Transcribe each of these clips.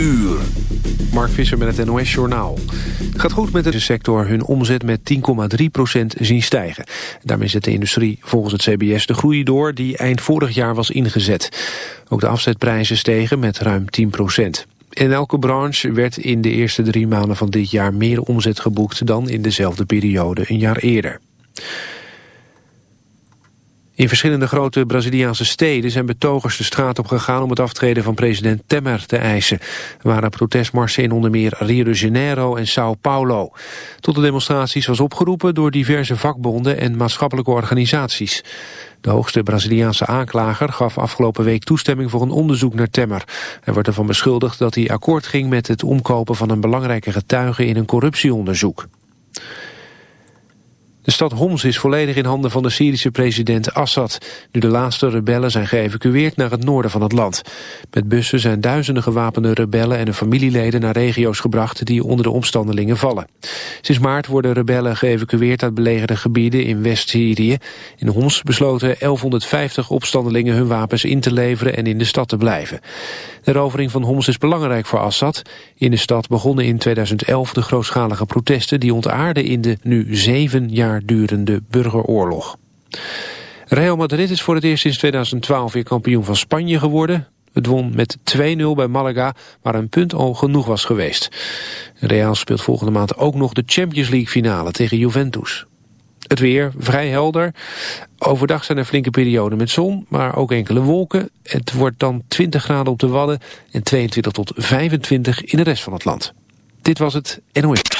uur. Mark Visser met het NOS Journaal. Gaat goed met de sector hun omzet met 10,3% zien stijgen. Daarmee zet de industrie volgens het CBS de groei door die eind vorig jaar was ingezet. Ook de afzetprijzen stegen met ruim 10% In elke branche werd in de eerste drie maanden van dit jaar meer omzet geboekt dan in dezelfde periode een jaar eerder. In verschillende grote Braziliaanse steden zijn betogers de straat op gegaan om het aftreden van president Temer te eisen. Er waren protestmarsen in onder meer Rio de Janeiro en Sao Paulo. Tot de demonstraties was opgeroepen door diverse vakbonden en maatschappelijke organisaties. De hoogste Braziliaanse aanklager gaf afgelopen week toestemming voor een onderzoek naar Temmer. Hij wordt ervan beschuldigd dat hij akkoord ging met het omkopen van een belangrijke getuige in een corruptieonderzoek. De stad Homs is volledig in handen van de Syrische president Assad. Nu de laatste rebellen zijn geëvacueerd naar het noorden van het land. Met bussen zijn duizenden gewapende rebellen en hun familieleden naar regio's gebracht die onder de omstandelingen vallen. Sinds maart worden rebellen geëvacueerd uit belegerde gebieden in West-Syrië. In Homs besloten 1150 opstandelingen hun wapens in te leveren en in de stad te blijven. De rovering van Homs is belangrijk voor Assad. In de stad begonnen in 2011 de grootschalige protesten die ontaarden in de nu zeven jaar durende burgeroorlog. Real Madrid is voor het eerst sinds 2012 weer kampioen van Spanje geworden. Het won met 2-0 bij Malaga, waar een punt al genoeg was geweest. Real speelt volgende maand ook nog de Champions League finale tegen Juventus. Het weer vrij helder. Overdag zijn er flinke perioden met zon, maar ook enkele wolken. Het wordt dan 20 graden op de Wadden en 22 tot 25 in de rest van het land. Dit was het NOS.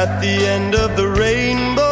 at the end of the rainbow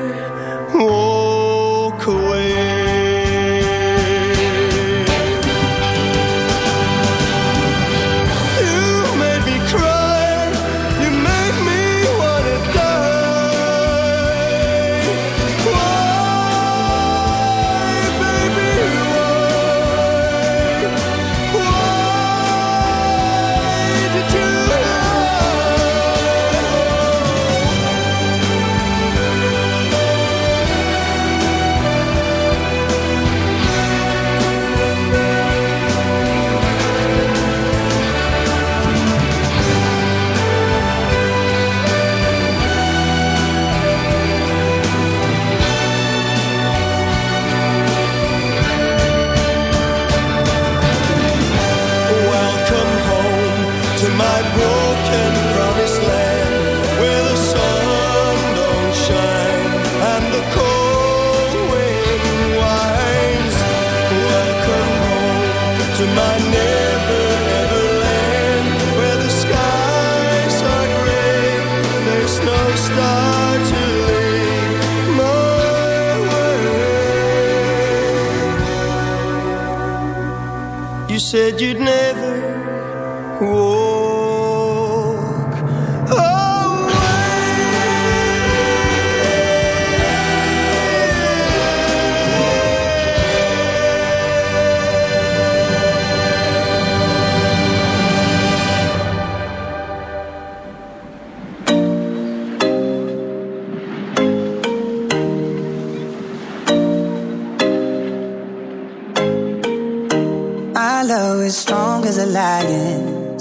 said you'd never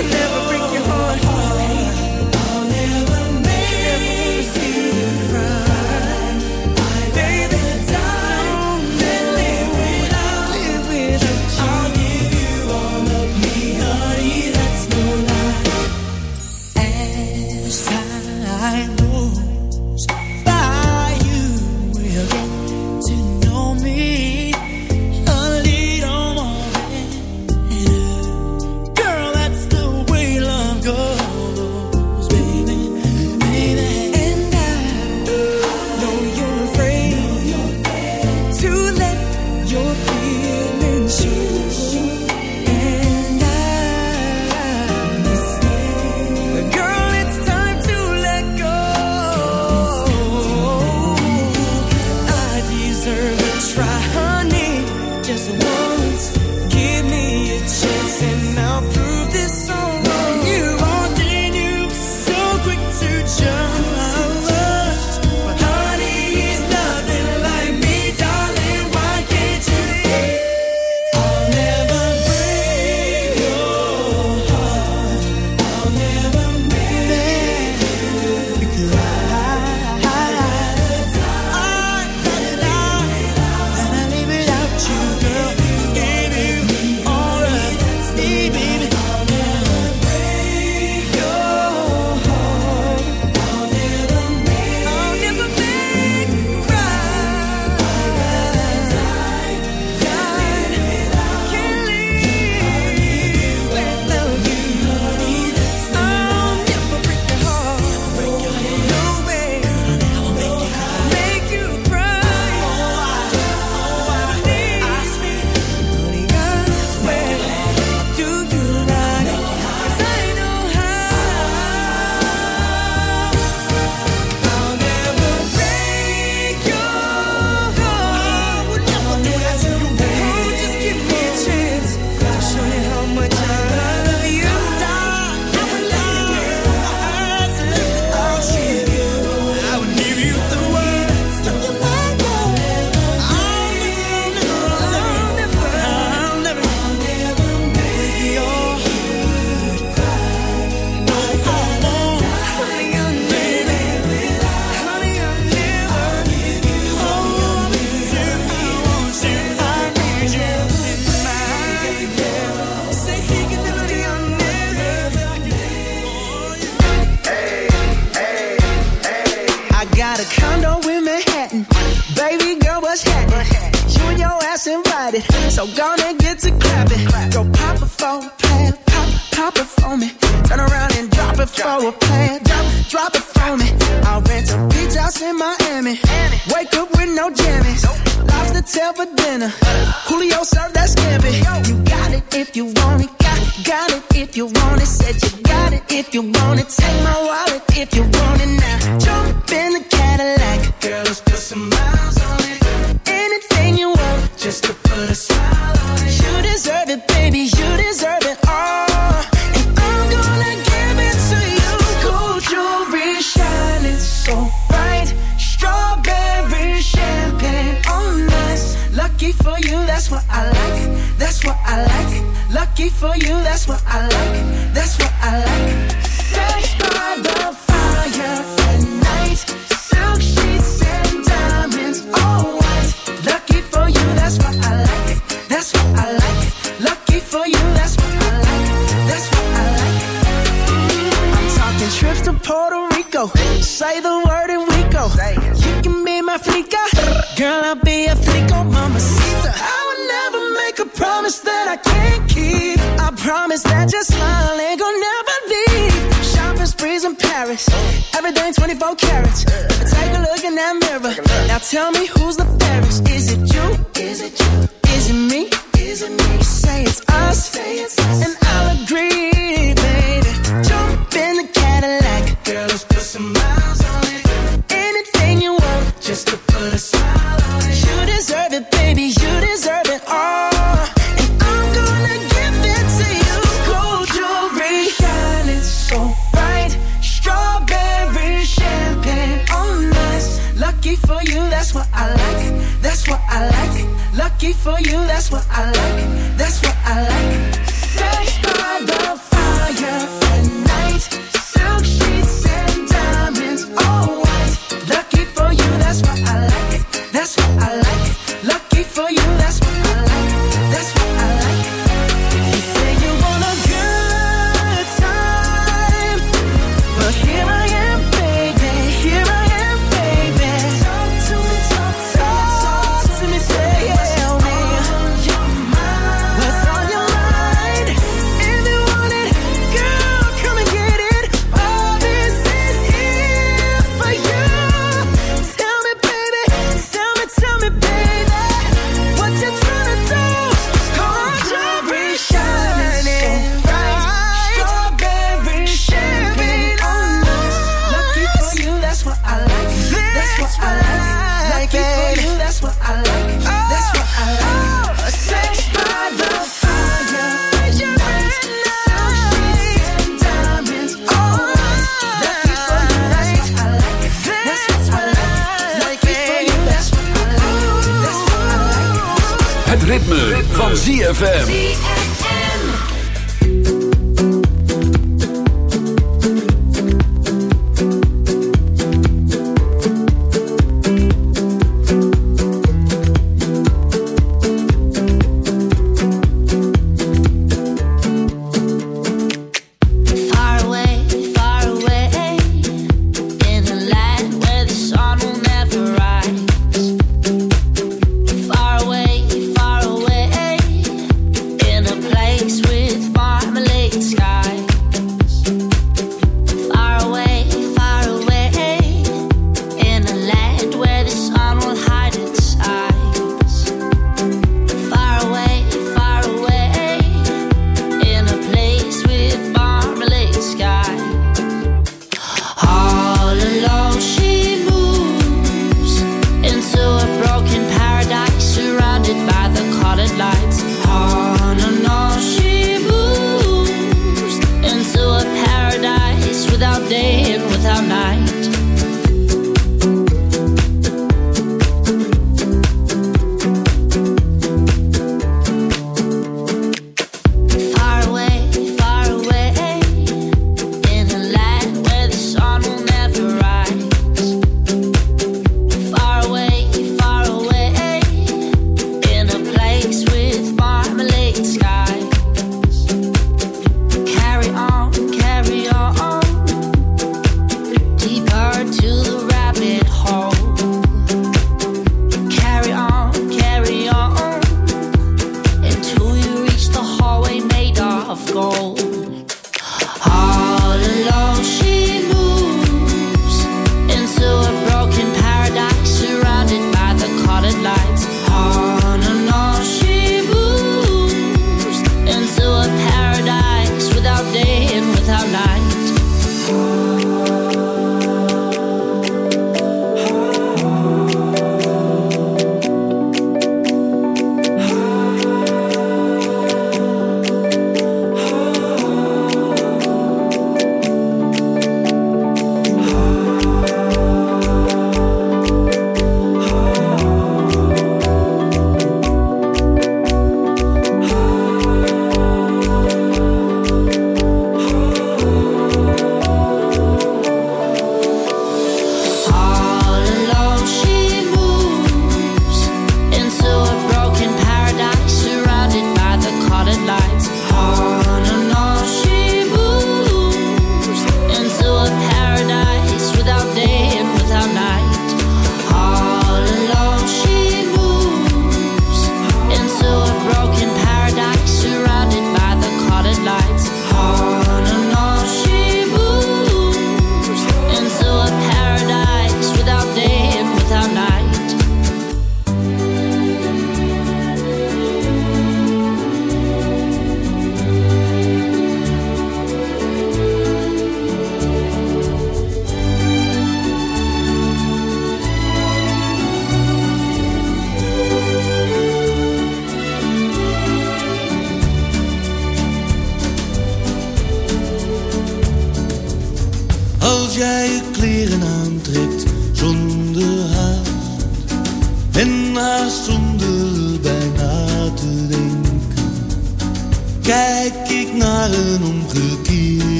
Never tell me who's ZFM.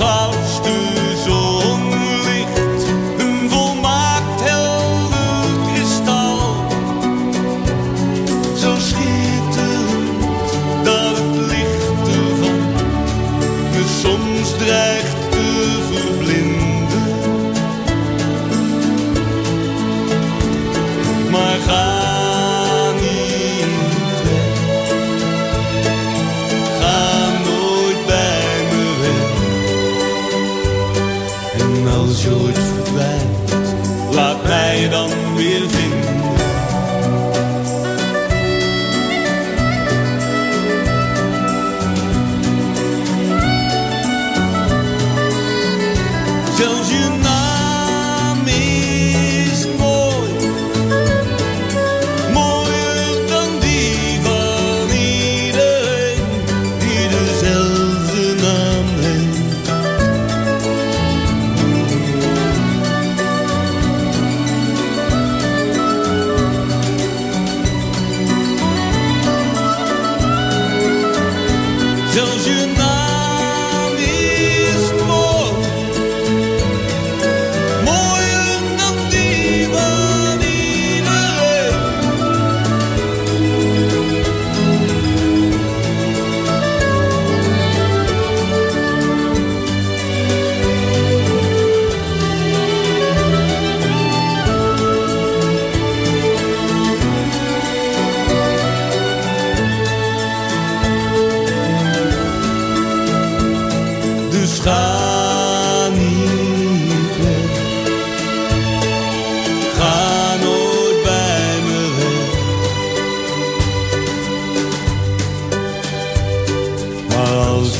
sol.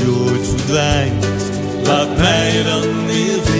Als ooit verdwijnt, laat mij dan weer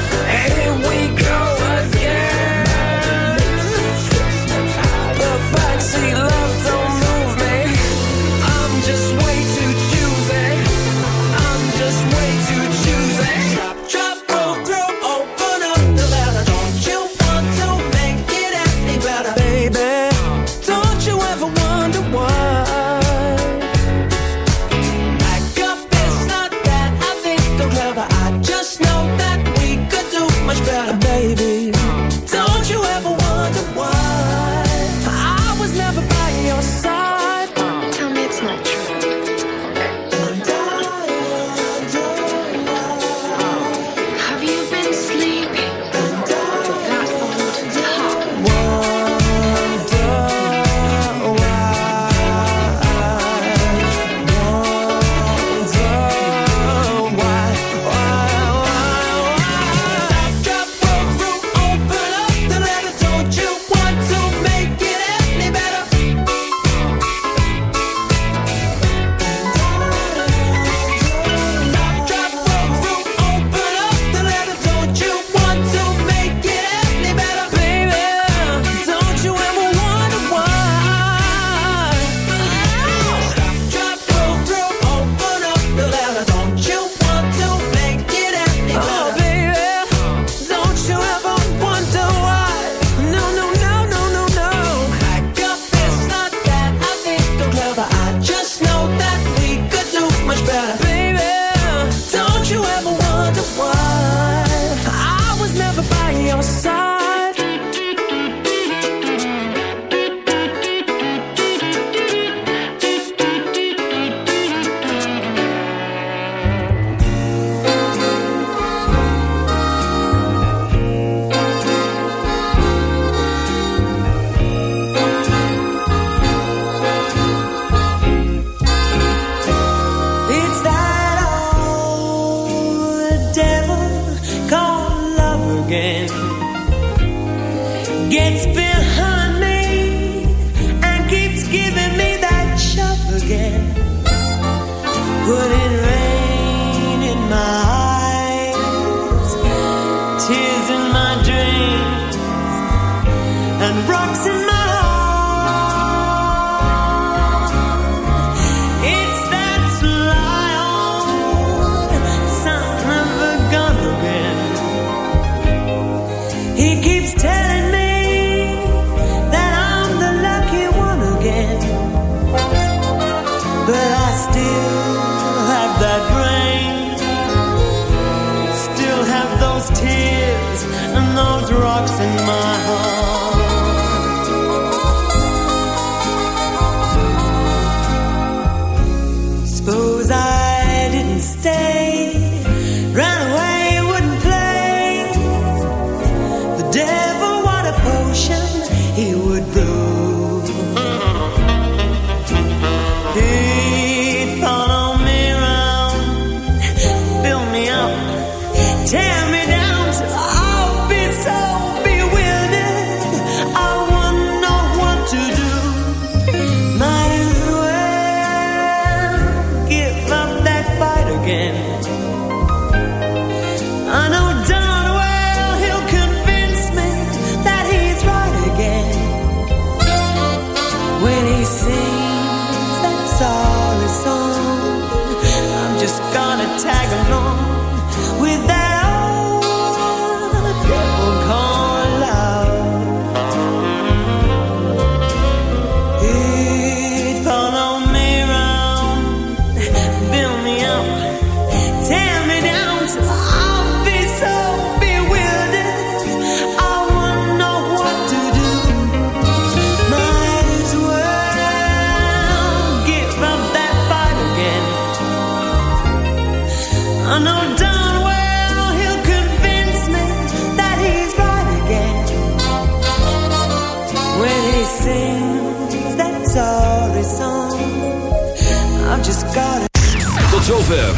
rocks in my heart